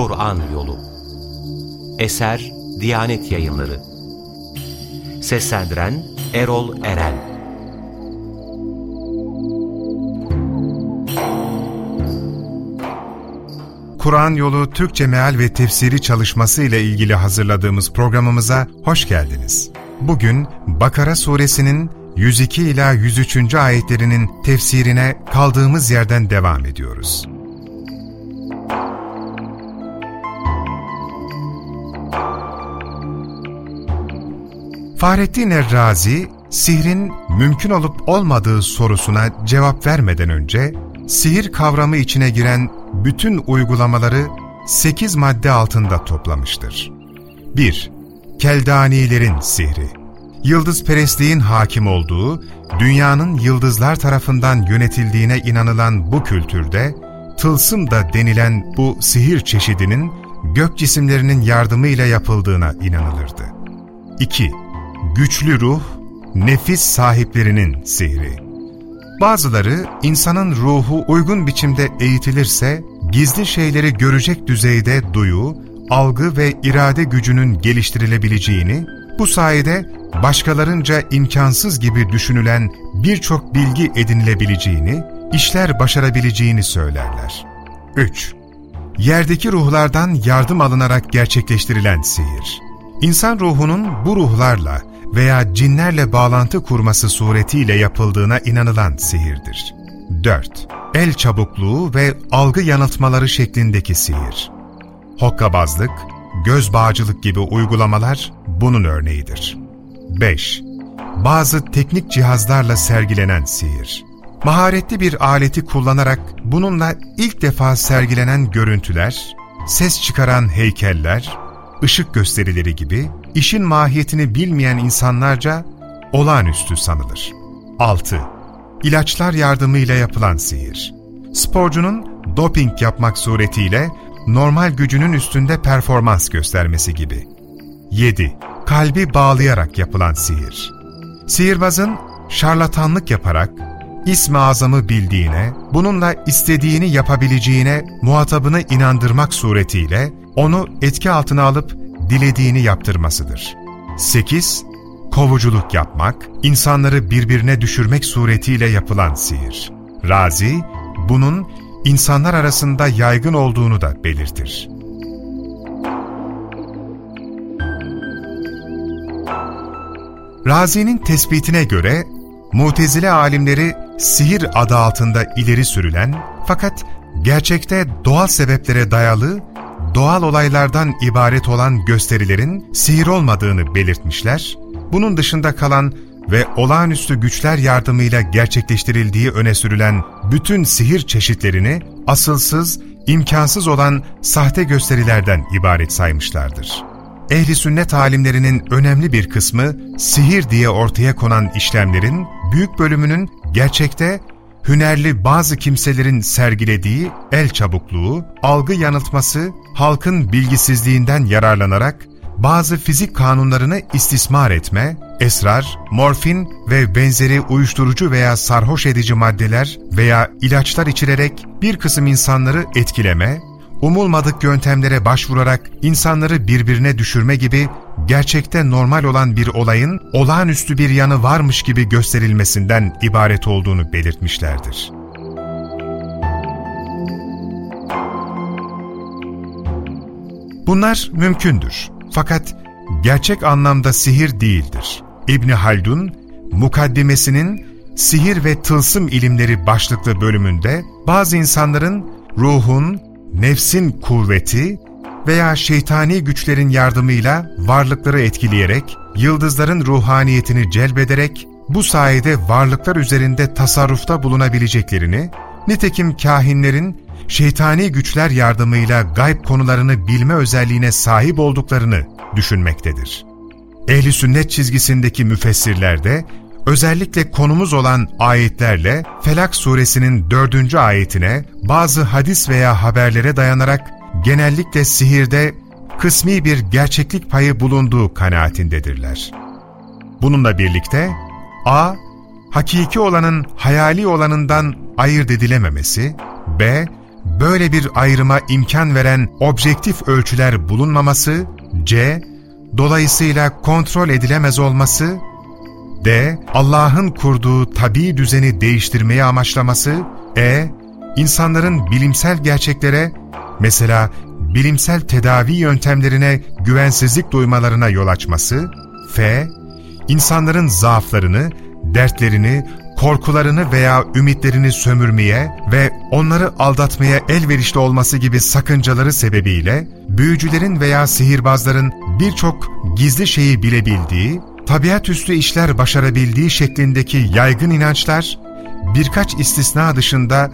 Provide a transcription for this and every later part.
Kur'an Yolu Eser Diyanet Yayınları Seslendiren Erol Eren Kur'an Yolu Türkçe Meal ve Tefsiri çalışması ile ilgili hazırladığımız programımıza hoş geldiniz. Bugün Bakara suresinin 102 ila 103. ayetlerinin tefsirine kaldığımız yerden devam ediyoruz. Fahrettin Errazi, sihrin mümkün olup olmadığı sorusuna cevap vermeden önce, sihir kavramı içine giren bütün uygulamaları 8 madde altında toplamıştır. 1. Keldanilerin sihri Yıldızperestliğin hakim olduğu, dünyanın yıldızlar tarafından yönetildiğine inanılan bu kültürde, tılsım da denilen bu sihir çeşidinin gök cisimlerinin yardımıyla yapıldığına inanılırdı. 2 güçlü ruh, nefis sahiplerinin sihri. Bazıları insanın ruhu uygun biçimde eğitilirse, gizli şeyleri görecek düzeyde duyu, algı ve irade gücünün geliştirilebileceğini, bu sayede başkalarınca imkansız gibi düşünülen birçok bilgi edinilebileceğini, işler başarabileceğini söylerler. 3. Yerdeki ruhlardan yardım alınarak gerçekleştirilen sihir. İnsan ruhunun bu ruhlarla veya cinlerle bağlantı kurması suretiyle yapıldığına inanılan sihirdir. 4. El çabukluğu ve algı yanıltmaları şeklindeki sihir. Hokkabazlık, göz bağcılık gibi uygulamalar bunun örneğidir. 5. Bazı teknik cihazlarla sergilenen sihir. Maharetli bir aleti kullanarak bununla ilk defa sergilenen görüntüler, ses çıkaran heykeller, ışık gösterileri gibi işin mahiyetini bilmeyen insanlarca olağanüstü sanılır. 6. İlaçlar yardımıyla yapılan sihir. Sporcunun doping yapmak suretiyle normal gücünün üstünde performans göstermesi gibi. 7. Kalbi bağlayarak yapılan sihir. Sihirbazın şarlatanlık yaparak ismi azamı bildiğine, bununla istediğini yapabileceğine muhatabını inandırmak suretiyle onu etki altına alıp dilediğini yaptırmasıdır. 8. Kovuculuk yapmak, insanları birbirine düşürmek suretiyle yapılan sihir. Razi, bunun insanlar arasında yaygın olduğunu da belirtir. Razi'nin tespitine göre, Mutezile alimleri sihir adı altında ileri sürülen fakat gerçekte doğal sebeplere dayalı doğal olaylardan ibaret olan gösterilerin sihir olmadığını belirtmişler, bunun dışında kalan ve olağanüstü güçler yardımıyla gerçekleştirildiği öne sürülen bütün sihir çeşitlerini asılsız, imkansız olan sahte gösterilerden ibaret saymışlardır. Ehli sünnet alimlerinin önemli bir kısmı sihir diye ortaya konan işlemlerin büyük bölümünün gerçekte hünerli bazı kimselerin sergilediği el çabukluğu, algı yanıltması, halkın bilgisizliğinden yararlanarak bazı fizik kanunlarını istismar etme, esrar, morfin ve benzeri uyuşturucu veya sarhoş edici maddeler veya ilaçlar içirerek bir kısım insanları etkileme, umulmadık yöntemlere başvurarak insanları birbirine düşürme gibi gerçekte normal olan bir olayın olağanüstü bir yanı varmış gibi gösterilmesinden ibaret olduğunu belirtmişlerdir. Bunlar mümkündür. Fakat gerçek anlamda sihir değildir. İbni Haldun, mukaddimesinin Sihir ve Tılsım ilimleri başlıklı bölümünde bazı insanların ruhun, nefsin kuvveti veya şeytani güçlerin yardımıyla varlıkları etkileyerek, yıldızların ruhaniyetini celbederek, bu sayede varlıklar üzerinde tasarrufta bulunabileceklerini, nitekim kahinlerin şeytani güçler yardımıyla gayb konularını bilme özelliğine sahip olduklarını düşünmektedir. Ehli sünnet çizgisindeki müfessirlerde özellikle konumuz olan ayetlerle Felak suresinin dördüncü ayetine bazı hadis veya haberlere dayanarak genellikle sihirde kısmi bir gerçeklik payı bulunduğu kanaatindedirler. Bununla birlikte a. Hakiki olanın hayali olanından ayırt edilememesi, b. böyle bir ayrıma imkan veren objektif ölçüler bulunmaması, c. Dolayısıyla kontrol edilemez olması, d. Allah'ın kurduğu tabii düzeni değiştirmeye amaçlaması, e. insanların bilimsel gerçeklere, mesela bilimsel tedavi yöntemlerine güvensizlik duymalarına yol açması, f. insanların zaaflarını, dertlerini, korkularını veya ümitlerini sömürmeye ve onları aldatmaya elverişli olması gibi sakıncaları sebebiyle, büyücülerin veya sihirbazların birçok gizli şeyi bilebildiği, tabiatüstü işler başarabildiği şeklindeki yaygın inançlar, birkaç istisna dışında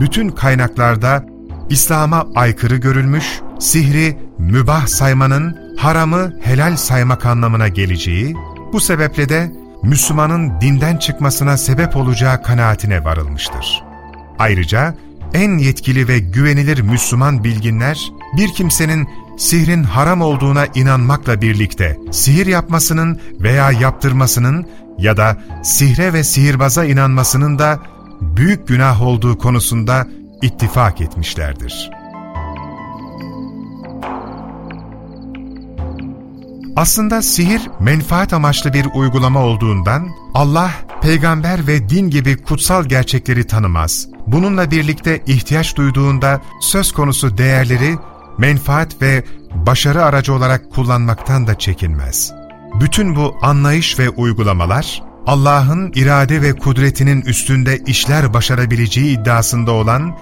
bütün kaynaklarda İslam'a aykırı görülmüş, sihri mübah saymanın haramı helal saymak anlamına geleceği, bu sebeple de Müslümanın dinden çıkmasına sebep olacağı kanaatine varılmıştır. Ayrıca en yetkili ve güvenilir Müslüman bilginler, bir kimsenin sihrin haram olduğuna inanmakla birlikte sihir yapmasının veya yaptırmasının ya da sihre ve sihirbaza inanmasının da büyük günah olduğu konusunda ittifak etmişlerdir. Aslında sihir menfaat amaçlı bir uygulama olduğundan Allah, peygamber ve din gibi kutsal gerçekleri tanımaz. Bununla birlikte ihtiyaç duyduğunda söz konusu değerleri menfaat ve başarı aracı olarak kullanmaktan da çekinmez. Bütün bu anlayış ve uygulamalar Allah'ın irade ve kudretinin üstünde işler başarabileceği iddiasında olan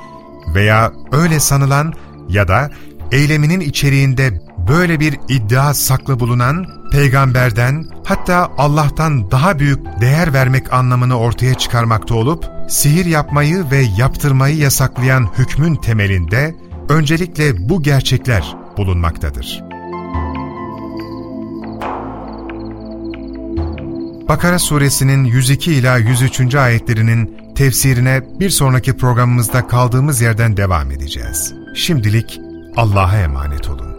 veya öyle sanılan ya da eyleminin içeriğinde böyle bir iddia saklı bulunan peygamberden hatta Allah'tan daha büyük değer vermek anlamını ortaya çıkarmakta olup sihir yapmayı ve yaptırmayı yasaklayan hükmün temelinde öncelikle bu gerçekler bulunmaktadır. Bakara suresinin 102 ila 103. ayetlerinin tefsirine bir sonraki programımızda kaldığımız yerden devam edeceğiz. Şimdilik Allah'a emanet olun.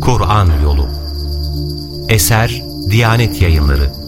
Kur'an Yolu Eser Diyanet Yayınları